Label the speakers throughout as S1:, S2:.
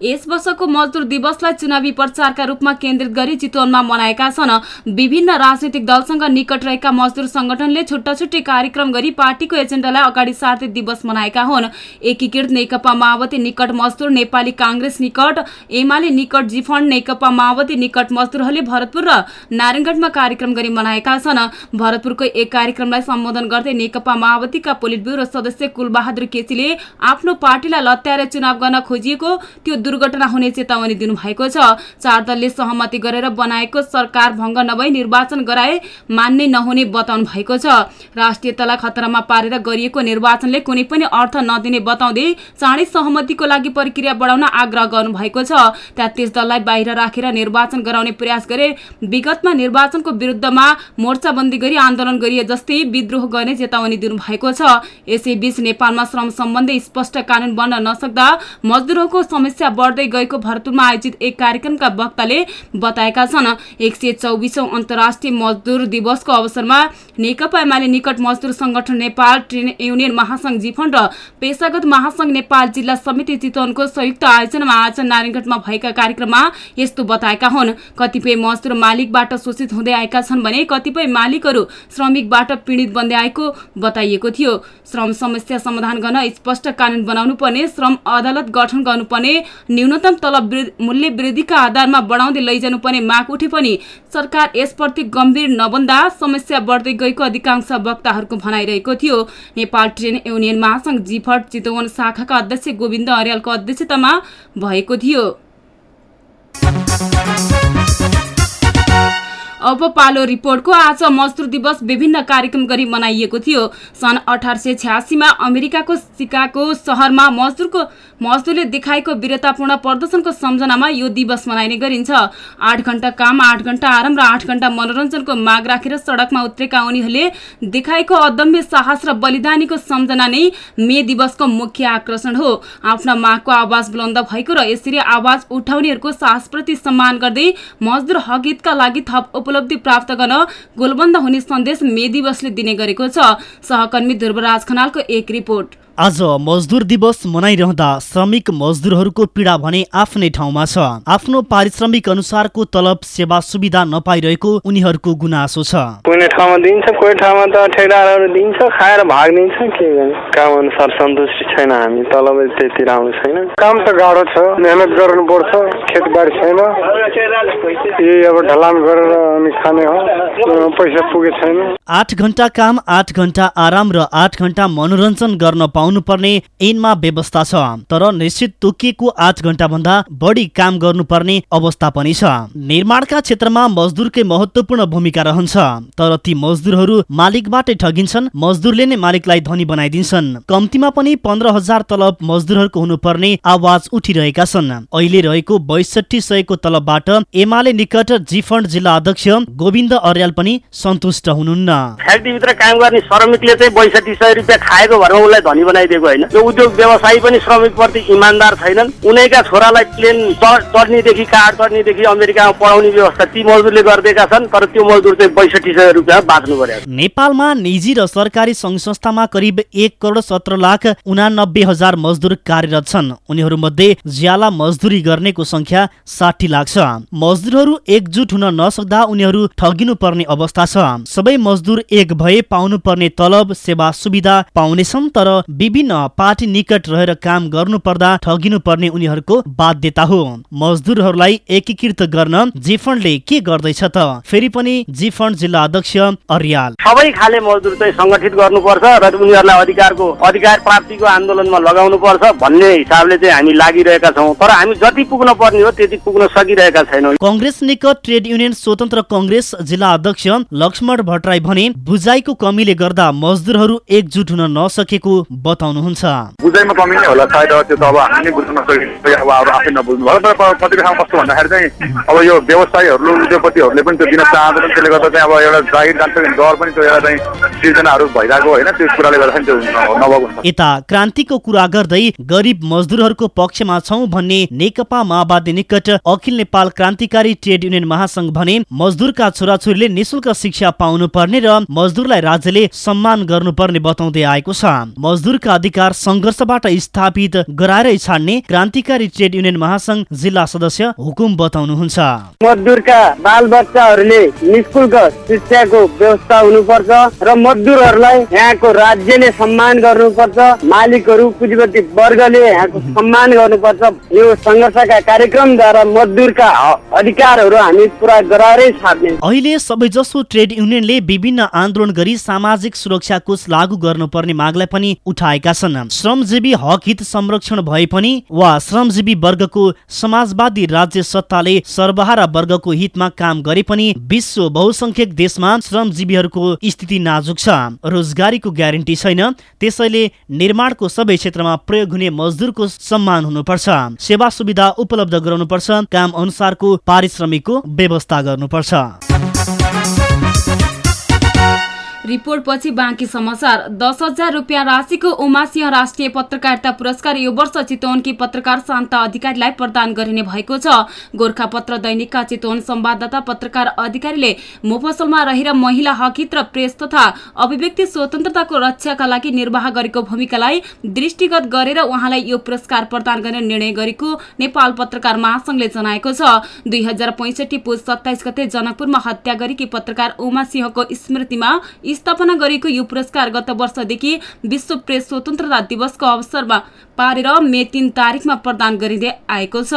S1: यस वर्षको मजदुर दिवसलाई चुनावी प्रचारका रूपमा केन्द्रित गरी चितवनमा मनाएका छन्। विभिन्न राजनैतिक दलसँग निकट रहेका मजदुर संगठनले छुट्टा छुट्टै कार्यक्रम गरी पार्टीको एजेन्डालाई अगाडि सार्दै दिवस मनाएका हुन्। एकीकृत नेकपा माओवादी निकट मजदुर नेपाली काङ्ग्रेस निकट एमाले निकट जिफण्ड नेकपा माओवादी निकट मजदुरहरूले भरतपुर र नारायणगढमा कार्यक्रम गरी मनाएका छन्। भरतपुरको एक कार्यक्रमलाई सम्बोधन गर्दै नेकपा माओवादीका पोलिट ब्युरो सदस्य कुलबहादुर केसीले आफ्नो पार्टीलाई लत्याएर चुनाव गर्न खोजिएको त्यो दुर्घटना हुने चेतावनी दिनुभएको छ। चार दलले सहमति गरेर बनाएको सरकार भङ्ग नभई निर्वाचन गराए मान्ने नहुने बताउनु भएको छ। राष्ट्रियतालाई खतरामा पारेर गरिएको निर्वाचनले कुनै पनि अर्थ नदिने बताउँदै चाँडै सहमतिको लागि प्रक्रिया बढाउन आग्रह गर्नुभएको छ। तेत्तिस दललाई बाहिर राखेर निर्वाचन गराउने प्रयास गरे विगतमा निर्वाचनको विरुद्धमा मोर्चाबन्दी गरी आन्दोलन गरिए जस्तै विद्रोह गर्ने चेतावनी दिनुभएको छ। यसैबीच नेपालमा श्रम सम्बन्धी स्पष्ट कानून बन्न नसक्दा मजदुरहरूको समस्या बढ्दै गएको भरतपुरमा आयोजित एक कार्यक्रमका वक्ताले बताएका छन् एक सय चौबिसौँ अन्तर्राष्ट्रिय मजदुर दिवसको अवसरमा नेकपा एमाले निकट मजदुर संगठन नेपाल ट्रेन युनियन महासंघ जिफन र पेसागत महासंघ नेपाल जिल्ला समिति चितवनको संयुक्त आयोजनामा आज नारायणगढमा भएका कार्यक्रममा यस्तो बताएका हुन् कतिपय मजदुर मालिकबाट शोषित हुँदै आएका छन् भने कतिपय मालिकहरू श्रमिकबाट पीडित बन्दै आएको बताइएको थियो। श्रम समस्या समाधान गर्न स्पष्ट कानून बनाउनु पर्ने श्रम अदालत गठन गर्नुपर्ने न्यूनतम तलब मूल्य वृद्धिका आधारमा बढाउँदै लैजानुपर्ने माग उठे पनि सरकार यसप्रति गम्भीर नबन्दा समस्या बढ्दै गएको अधिकांश वक्ताहरूको भनाइरहेको थियो। नेपाल ट्रेन युनियन महासंघ जिफट चितवन शाखाका अध्यक्ष गोविन्द अर्यालको अध्यक्षतामा भएको थियो। अब पालो रिपोर्टको आज मजदुर दिवस विभिन्न कार्यक्रम गरी मनाइएको थियो। सन् अठार सय छ्यासीमा अमेरिकाको सिकागो सहरमा मजदुरको मजदुरले देखाएको वीरतापूर्ण प्रदर्शनको सम्झनामा यो दिवस मनाइने गरिन्छ। आठ घण्टा काम आठ घण्टा आराम र आठ घण्टा मनोरञ्जनको माग राखेर सडकमा उत्रेका उनीहरूले देखाएको अदम्य साहस र बलिदानीको सम्झना नै मे दिवसको मुख्य आकर्षण हो। आफ्ना मागको आवाज बुलन्द भएको र यसरी आवाज उठाउनेहरूको साहसप्रति सम्मान गर्दै मजदुर हक लागि थप उपलब्धि प्राप्त गर्न गोलबन्द हुने सन्देश मे दिवसले दिने गरेको छ। सहकर्मी ध्रुवराज खनालको एक रिपोर्ट।
S2: आज मजदुर दिवस मनाइरहँदा श्रमिक मजदुरहरूको पीडा भने आफ्नै ठाउँमा छ। आफ्नो पारिश्रमिक अनुसारको तलब सेवा सुविधा नपाइरहेको उनीहरूको गुनासो छ।
S3: कुनै ठाउँमा दिन्छ कोही ठाउँमा त ठेकदारहरू दिन्छ खाएर भागिदिन्छ के गर्ने? काम अनुसार सन्तुष्टि छैन हामी तलब त्यति राम्रो छैन। काम त गाह्रो छ मेहनत गर्नुपर्छ खेतबारी छैन। यही अब ढलान गरेर अनि खाने हो पैसा पुगे छैन।
S2: आठ घन्टा काम आठ घन्टा आराम र आठ घन्टा मनोरञ्जन गर्न पाउ पाउनुपर्ने ऐनमा व्यवस्था छ। तर निश्चित तोकिएको आठ घण्टा भन्दा बढी काम गर्नुपर्ने अवस्था पनि छ। निर्माणका क्षेत्रमा मजदुरकै महत्वपूर्ण भूमिका रहन्छ। तर ती मजदुरहरू मालिकबाटै ठगिन्छन् मजदुरले नै मालिकलाई धनी बनाइदिन्छन्। कम्तीमा पनि पन्ध्र हजार तलब मजदुरहरूको हुनुपर्ने आवाज उठिरहेका छन्। अहिले रहेको बैसठी सयको तलबबाट एमाले निकट जिफण्ड जिल्ला अध्यक्ष गोविन्द अर्याल पनि सन्तुष्ट हुनुहुन्न।
S4: फ्याक्ट्रीभित्र काम गर्ने श्रमिकले चाहिँ बैसठी सय रुपियाँ खाएको भरमा उसलाई धनी बनाइदिएको होइन। यो उद्योग व्यवसायी पनि श्रमिकप्रति इमान्दार छैनन्। उनैका छोरालाई प्लेन चढ्नेदेखि कार चढ्नेदेखि अमेरिकामा पढाउने व्यवस्था ती मजदुरले गरिदिएका छन् तर त्यो मजदुर चाहिँ बैसठी सय रुपियाँ बाँच्नु पर्यो
S2: नेपालमा निजी र सरकारी सङ्घ संस्थामा करिब एक करोड सत्र लाख उनानब्बे हजार मजदुर कार्यरत छन्। उनीहरूमध्ये ज्याला मजदुरी गर्नेको संख्या साठी लाख छ। मजदुरहरू एकजुट हुन नसक्दा उनीहरू ठगिनु पर्ने अवस्था छ। सबै मजदुर एक भए पाउनु पर्ने तलब सेवा सुविधा पाउनेछन् तर विभिन्न पार्टी निकट रहेर काम गर्नु पर्दा ठगिनु पर्ने उनीहरूको बाध्यता हो। मजदुरहरूलाई एकीकृत गर्न जिफन्डले के गर्दैछ त? फेरि पनि जिफन्ड जिल्ला अध्यक्ष अर्याल।
S4: सबै खाले मजदुर चाहिँ सङ्गठित गर्नुपर्छ र उनीहरूलाई अधिकारको अधिकार प्राप्तिको आन्दोलनमा लगाउनु पर्छ भन्ने हिसाबले चाहिँ हामी लागिरहेका छौँ। तर हामी जति पुग्न पर्ने हो त्यति पुग्न सकिरहेका छैनौँ।
S2: कङ्ग्रेस निकट ट्रेड युनियन स्वतन्त्र कङ्ग्रेस जिल्ला अध्यक्ष लक्ष्मण भट्टराई भने बुझाइको कमीले गर्दा मजदुरहरू एकजुट हुन नसकेको बताउनुहुन्छ।
S5: बुझाइमा कमी नै होला सायद त्यो त अब हामी नै बुझ्न नसकेको अब अब आफै नबुझ्नु भयो। तर कतिपय ठाउँमा कस्तो भन्दाखेरि चाहिँ अब यो व्यवसायीहरूले उद्योगपतिहरूले पनि त्यो दिन चाहँदैन त्यसले गर्दा चाहिँ अब एउटा जागिर जान्छ डर पनि त्यो एउटा चाहिँ सिर्जनाहरू भइरहेको होइन त्यो कुराले गर्दाखेरि त्यो नभएको
S2: यता क्रान्तिको कुरा गर्दै गरिब मजदुरहरूको पक्षमा छौं भन्ने नेकपा माओवादी निकट अखिल नेपाल क्रान्तिकारी ट्रेड युनियन महासंघ भने मजदुरका छोराछोरीले निशुल्क शिक्षा पाउनु पर्ने र मजदुरलाई राज्यले सम्मान गर्नुपर्ने बताउँदै आएको छ। मजदुरका अधिकार सङ्घर्षबाट स्थापित गराएर छाड्ने क्रान्तिकारी ट्रेड युनियन महासंघ जिल्ला सदस्य हुकुम बताउनुहुन्छ।
S4: मजदुरका बाल बच्चाहरूले निशुल्क शिक्षाको व्यवस्था हुनुपर्छ र मजदुरहरूलाई यहाँको राज्यले सम्मान गर्नुपर्छ मालिकहरू पुँजीपति वर्गले यहाँको सम्मान गर्नुपर्छ। यो सङ्घर्षका कार्यक्रमद्वारा मजदुरका अधिकारहरू हामी पुरा गराएरै छाड्ने।
S2: अहिले सबैजसो ट्रेड युनियनले विभिन्न आन्दोलन गरी सामाजिक सुरक्षा कोष लागू गर्नुपर्ने मागलाई पनि उठाएका छन्। श्रमजीवी हक हित संरक्षण भए पनि वा श्रमजीवी वर्गको समाजवादी राज्य सत्ताले सर्वहारा वर्गको हितमा काम गरे पनि विश्व बहुसंख्यक देशमा श्रमजीवीहरूको स्थिति नाजुक छ। रोजगारीको ग्यारेन्टी छैन त्यसैले निर्माणको सबै क्षेत्रमा प्रयोग हुने मजदुरको सम्मान हुनुपर्छ। सेवा सुविधा उपलब्ध गराउनुपर्छ काम अनुसारको पारिश्रमिकको व्यवस्था गर्नुपर्छ।
S1: रिपोर्ट पछि बाँकी समाचार। दस हजार रुपियाँ राशिको उमासिंह राष्ट्रिय पत्रकारिता पुरस्कार यो वर्ष चितवनकी पत्रकार शान्ता अधिकारीलाई प्रदान गरिने भएको छ। गोर्खा पत्र दैनिकका चितवन संवाददाता पत्रकार अधिकारीले मोफसलमा रहेर महिला हकित र प्रेस तथा अभिव्यक्ति स्वतन्त्रताको रक्षाका लागि निर्वाह गरेको भूमिकालाई दृष्टिगत गरेर उहाँलाई यो पुरस्कार प्रदान गर्ने निर्णय गरेको नेपाल पत्रकार महासंघले जनाएको छ। दुई हजार पैँसठी पुस सत्ताइस गते जनकपुरमा हत्या गरेकी पत्रकार उमा सिंहको स्मृतिमा स्थापना गरेको यो पुरस्कार गत वर्षदेखि विश्व प्रेस स्वतन्त्रता दिवसको अवसरमा पारेर मे तीन तारिकमा प्रदान गरिँदै आएको छ।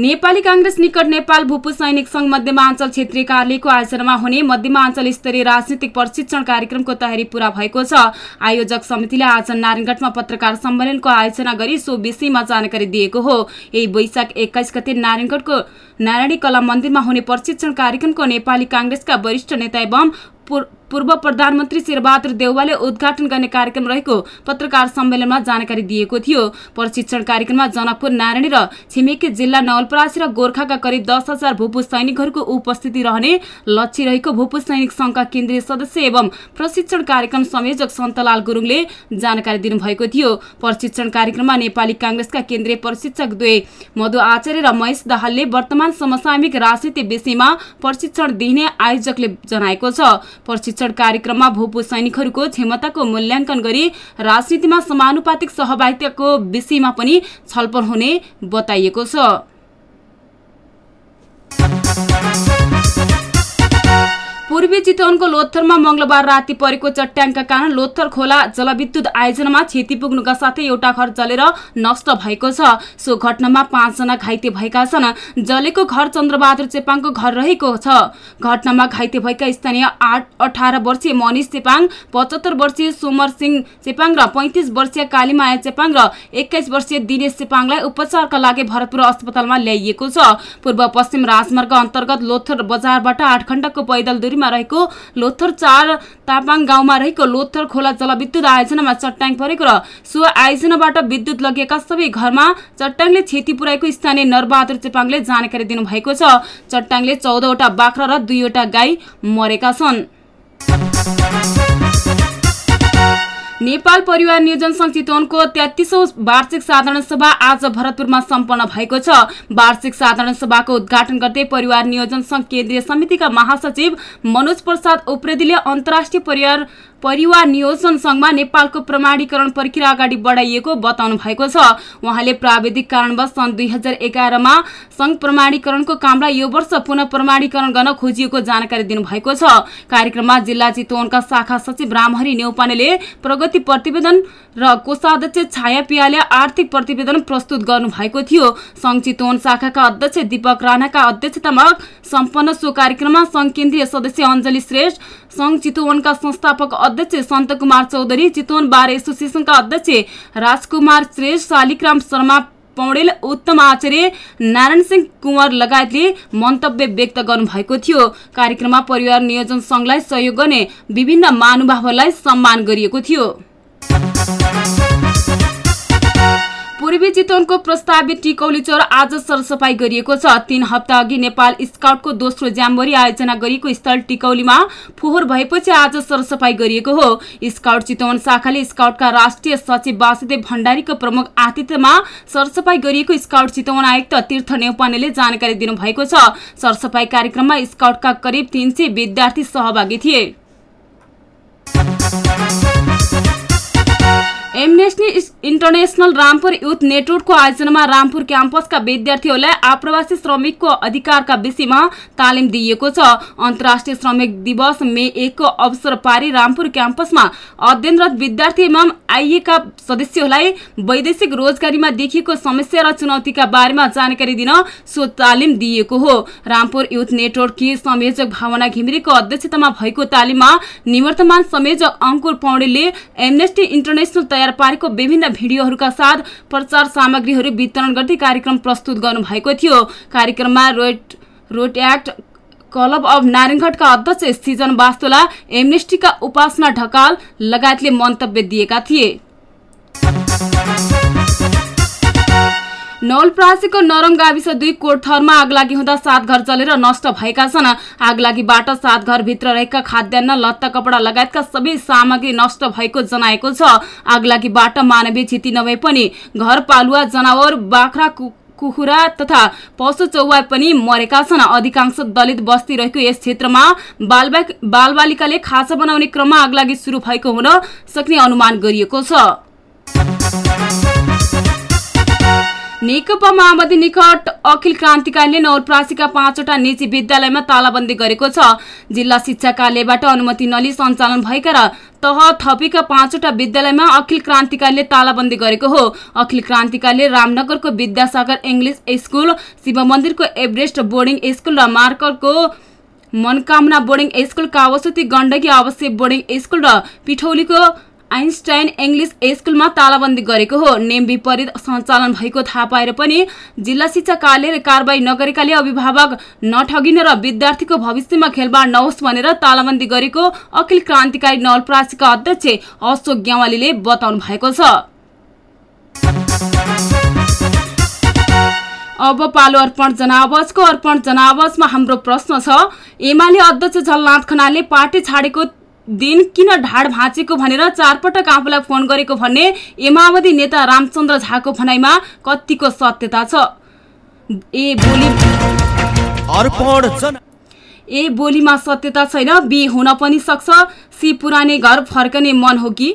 S1: नेपाली कांग्रेस निकट नेपाल भूपू सैनिक संघ मध्यमाञ्चल क्षेत्रीय कार्यालयको आयोजनामा हुने मध्यमाञ्चल स्तरीय राजनीतिक प्रशिक्षण कार्यक्रमको तयारी पूरा भएको छ। आयोजक समितिले आज नारायणगढमा पत्रकार सम्मेलनको आयोजना गरी सो विषयमा जानकारी दिएको हो। यही वैशाख एक्काइस गते नारायणगढको नारायणी कला मन्दिरमा हुने प्रशिक्षण कार्यक्रमको नेपाली कांग्रेसका वरिष्ठ नेता एवं पूर्व प्रधानमन्त्री शेरबहादुर देउवाले उद्घाटन गर्ने कार्यक्रम रहेको पत्रकार सम्मेलनमा जानकारी दिएको थियो। प्रशिक्षण कार्यक्रममा जनकपुर नारायणी र छिमेकी जिल्ला नवलपरासी र गोर्खाका करिब दस हजार भूपू सैनिकहरूको उपस्थिति रहने लक्ष्य रहेको भूपू सैनिक संघका केन्द्रीय सदस्य एवं प्रशिक्षण कार्यक्रम संयोजक सन्तलाल गुरुङले जानकारी दिनुभएको थियो। प्रशिक्षण कार्यक्रममा नेपाली काङ्ग्रेसका केन्द्रीय प्रशिक्षक दुवै मधु आचार्य र महेश दाहालले वर्तमान समसामयिक राजनीति विषयमा प्रशिक्षण दिने आयोजकले जनाएको छ। कार्यक्रममा भूपू सैनिकहरूको क्षमताको मूल्याङ्कन गरी राजनीतिमा समानुपातिक सहभागिताको विषयमा पनि छलफल हुने बताइएको छ पूर्वी चितवनको लोथरमा मंगलबार राति परेको चट्याङका कारण लोथर खोला जलविद्युत आयोजनामा क्षति पुग्नुका साथै एउटा घर जलेर नष्ट भएको छ। सो घटनामा पाँचजना घाइते भएका छन्। जलेको घर चन्द्रबहादुर चेपाङको घर रहेको छ। घटनामा घाइते भएका स्थानीय आठ अठार वर्षीय मनिष चेपाङ पचहत्तर वर्षीय सोमर सिंह चेपाङ र पैंतिस वर्षीय कालीमाया चेपाङ र एक्काइस वर्षीय दिनेश चेपाङलाई उपचारका लागि भरतपुर अस्पतालमा ल्याइएको छ। पूर्व पश्चिम राजमार्ग अन्तर्गत लोथर बजारबाट आठ घण्टाको पैदल दूरीमा रहेको लोथर चार तापाङ गाउँमा रहेको लोथर खोला जलविद्युत आयोजनामा चट्याङ परेको र सो आयोजनाबाट विद्युत लगेका सबै घरमा चट्याङले क्षति पुर्याएको स्थानीय नरबहादुर चेपाङले जानकारी दिनुभएको छ। चट्याङले चौधवटा बाख्रा र दुईवटा गाई मरेका छन्। नेपाल परिवार नियोजन संघ चितवनको तेत्तिसौँ वार्षिक साधारण सभा आज भरतपुरमा सम्पन्न भएको छ। वार्षिक साधारण सभाको उद्घाटन गर्दै परिवार नियोजन संघ केन्द्रीय समितिका महासचिव मनोज प्रसाद उप्रेतीले अन्तर्राष्ट्रिय परिवार परिवार नियोजन संघमा नेपालको प्रमाणीकरण प्रक्रिया अगाडि बढाइएको बताउनु भएको छ। उहाँले प्राविधिक कारणवश सन् दुई हजार एघारमा संघ प्रमाणीकरणको कामलाई यो वर्ष पुनः प्रमाणीकरण गर्न खोजिएको जानकारी दिनुभएको छ। कार्यक्रममा जिल्ला चितवनका शाखा सचिव रामहरि नेौपानेले प्रगति प्रतिवेदन र कोषाध्यक्ष छाया पियाले आर्थिक प्रतिवेदन प्रस्तुत गर्नुभएको थियो। संघ चितवन शाखाका अध्यक्ष दीपक राणाका अध्यक्षतामा सम्पन्न सो कार्यक्रममा संघ केन्द्रीय सदस्य अञ्जली श्रेष्ठ संघ चितवनका संस्थापक अध्यक्ष सन्त कुमार चौधरी चितवन बार एसोसिएसनका अध्यक्ष राजकुमार श्रेष्ठ शालिग्राम शर्मा पौडेल उत्तम आचार्य नारायण सिंह कुँवर लगायतले मन्तव्य व्यक्त गर्नुभएको थियो। कार्यक्रममा परिवार नियोजन संघलाई सहयोग गर्ने विभिन्न महानुभावहरूलाई सम्मान गरिएको थियो। पूर्वी चितवनको प्रस्तावित टिकौली चौर आज सरसफाई गरिएको छ। तीन हप्ता अघि नेपाल स्काउटको दोस्रो ज्याम्बोरी आयोजना गरिएको स्थल टिकौलीमा फोहोर भएपछि आज सरसफाई गरिएको हो। स्काउट चितवन शाखाले स्काउटका राष्ट्रिय सचिव वासुदेव भण्डारीको प्रमुख आतिथ्यमा सरसफाई गरिएको स्काउट चितवन आयुक्त तीर्थ नेौपानेले जानकारी दिनुभएको छ। सरसफाई कार्यक्रममा स्काउटका करिब तीन विद्यार्थी सहभागी थिए। एमनेस्टी इन्टरनेसनल रामपुर युथ नेटवर्कको आयोजनामा रामपुर क्याम्पसका विद्यार्थीहरूलाई आप्रवासी श्रमिकको अधिकारका विषयमा तालिम दिइएको छ। अन्तर्राष्ट्रिय श्रमिक दिवस मे एकको अवसर पारी रामपुर क्याम्पसमा अध्ययनरत विद्यार्थी एवं आइएका सदस्यहरूलाई वैदेशिक रोजगारीमा देखिएको समस्या र चुनौतीका बारेमा जानकारी दिन सो तालिम दिइएको हो। रामपुर युथ नेटवर्ककी संयोजक भावना घिमिरेको अध्यक्षतामा भएको तालिममा निवर्तमान संयोजक अङ्कुर पौडेलले एमनेस्टी इन्टरनेसनल तयार पारेको विभिन्न भिडियोहरूका साथ प्रचार सामग्रीहरू वितरण गर्दै कार्यक्रम प्रस्तुत गर्नुभएको थियो। कार्यक्रममा wrote wrote act club of नारायणघटका अध्यक्ष सिजन वास्तोला एमनेस्टीका उपासना ढकाल लगायतले मन्तव्य दिएका थिए। नौलप्रासीको नरम गाविस दुई कोटथरमा आगलागी हुँदा सात घर जलेर नष्ट भएका छन्। आगलागीबाट सात घरभित्र रहेका खाद्यान्न लत्ता कपडा लगायतका सबै सामग्री नष्ट भएको जनाएको छ। आगलागीबाट मानवीय क्षति नभए पनि घर पालुवा जनावर बाख्रा कुखुरा तथा पशु चौवा पनि मरेका छन्। अधिकांश दलित बस्ती रहेको यस क्षेत्रमा बालबालिकाले खाजा बनाउने क्रममा आगलागी सुरु भएको हुन सक्ने अनुमान गरिएको छ। नेकपा माओवादी निकट अखिल क्रान्तिकारीले नवलप्रासीका पाँचवटा निजी विद्यालयमा तालाबन्दी गरेको छ। जिल्ला शिक्षा कार्यालयबाट अनुमति नलिई सञ्चालन भएका र तह थपेका पाँचवटा विद्यालयमा अखिल क्रान्तिकारीले तालाबन्दी गरेको हो। अखिल क्रान्तिकारीले रामनगरको विद्यासागर इङ्ग्लिस स्कुल शिव मन्दिरको एभरेस्ट बोर्डिङ स्कुल र मार्करको मनकामना बोर्डिङ स्कुल कावसती गण्डकी आवासीय बोर्डिङ स्कुल र पिठौलीको आइन्स्टाइन इङ्ग्लिस स्कुलमा तालाबन्दी गरेको हो। नेम विपरीत सञ्चालन भएको थाहा पाएर पनि जिल्ला शिक्षा कार्यालयले कारवाही नगरेकाले अभिभावक नठगिन र विद्यार्थीको भविष्यमा खेलबाड नहोस् भनेर तालाबन्दी गरेको अखिल क्रान्तिकारी नवलप्रासीका अध्यक्ष अशोक ग्यावालीले बताउनु भएको छ। अब पालो अर्पण जनावजको अर्पण जनावजमा हाम्रो प्रश्न छ। एमाले अध्यक्ष झलनाथ खनालले पार्टी छाडेको दिन किन ढाड भाँचेको भनेर चारपटक आफूलाई फोन गरेको भन्ने एमावधि नेता रामचन्द्र झाको भनाइमा कतिको सत्यता छ। ए बोली ए बोलीमा सत्यता छैन बी हुन पनि सक्छ। सी पुराने घर फर्कने मन हो कि?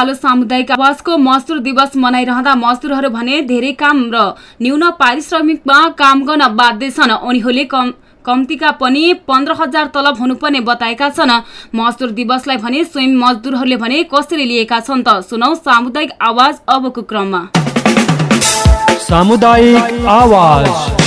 S1: पालो सामुदायिक आवासको मजदुर दिवस मनाइरहँदा मजदुरहरू भने धेरै काम र न्यून पारिश्रमिकमा काम गर्न बाध्य छन्। उनीहरूले कम कम्तीका पनि पन्ध्र हजार तलब हुनुपर्ने बताएका छन्। मजदुर दिवसलाई भने स्वयं मजदुरहरूले भने कसरी लिएका छन् त सुनौ सामुदायिक आवाज अबको क्रममा।
S6: सामुदायिक आवाज।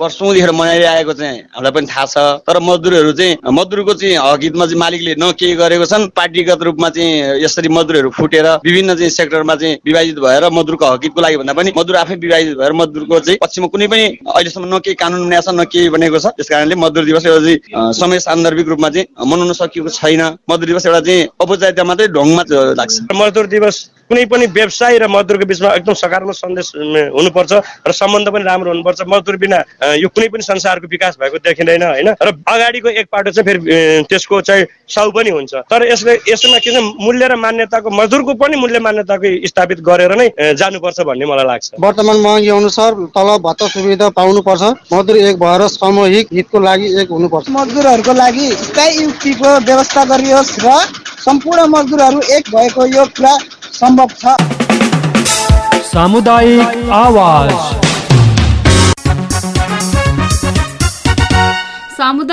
S7: वर्षौँदेखि मनाइरहेको चाहिँ हामीलाई पनि थाहा छ। तर मजदुरहरू चाहिँ मजदुरको चाहिँ हकितमा चाहिँ मालिकले न के गरेको छन् पार्टीगत रूपमा चाहिँ यसरी मजदुरहरू फुटेर विभिन्न चाहिँ सेक्टरमा चाहिँ विभाजित भएर मजदुरको हकितको लागि भन्दा पनि मजदुर आफै विभाजित भएर मजदुरको चाहिँ पक्षमा कुनै पनि अहिलेसम्म न केही कानुन बनिएको छ न केही बनेको छ। त्यस कारणले मजदुर दिवस एउटा चाहिँ समय सान्दर्भिक रूपमा चाहिँ मनाउन सकिएको छैन। मजदुर दिवस एउटा चाहिँ औपचारिकता मात्रै ढङ्गमा लाग्छ।
S8: मजदुर दिवस कुनै पनि व्यवसाय र मजदुरको बिचमा एकदम सकारात्मक सन्देश हुनुपर्छ र सम्बन्ध पनि राम्रो हुनुपर्छ। मजदुर बिना यो कुनै पनि संसारको विकास भएको देखिँदैन होइन? र अगाडिको एक पाटो चाहिँ फेरि त्यसको चाहिँ साउ पनि हुन्छ। तर यसले यसमा के छ मूल्य र मान्यताको मजदुरको पनि मूल्य मान्यताको स्थापित गरेर नै जानुपर्छ भन्ने मलाई लाग्छ।
S9: वर्तमान महँगी अनुसार तलब भत्ता सुविधा पाउनुपर्छ मजदुर एक भएर सामूहिक हितको लागि एक हुनुपर्छ।
S10: मजदुरहरूको लागि स्थायी युक्तिको व्यवस्था गरियोस् र सम्पूर्ण मजदुरहरू एक भएको यो कुरा सम्भव छ।
S6: सामुदायिक आवाज।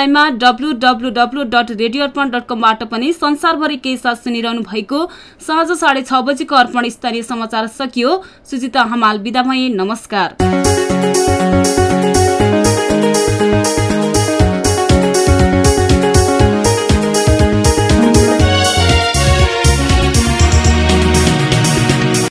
S1: अनलाइनमा W dot radio Arpan dot कमबाट पनि संसारभरि केही साथ सुनिरहनु भएको साँझ साढे छ बजीको अर्पण स्थानीय समाचार सकियो। सुजिता हमाल बिदा भए। नमस्कार।